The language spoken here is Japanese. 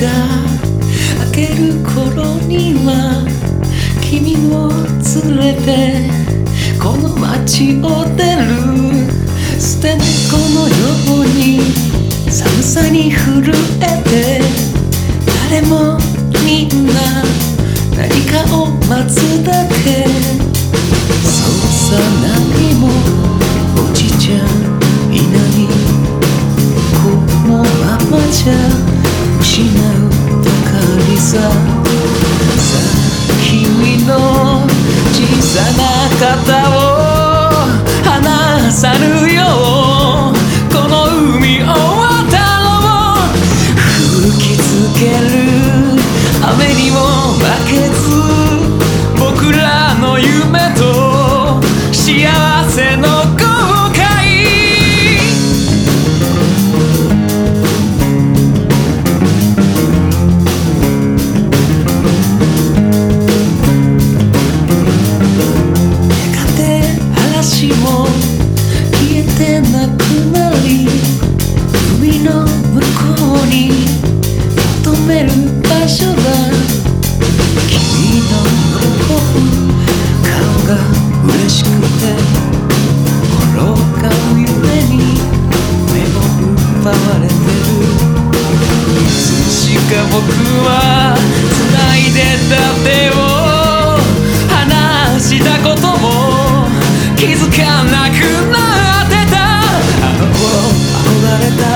が明ける頃には君を連れてこの街を出る。捨て猫のように寒さに震えて誰もみんな何かを待つだけ。そうさ何も落ちちゃいない。このままじゃ失うばかりさ。さあ君の小さな肩をてなくなり海の向こうに求める場所だ。君の喜ぶ顔が嬉しくて転がる夢に目を奪われてる。いつしか僕は繋いでた。れた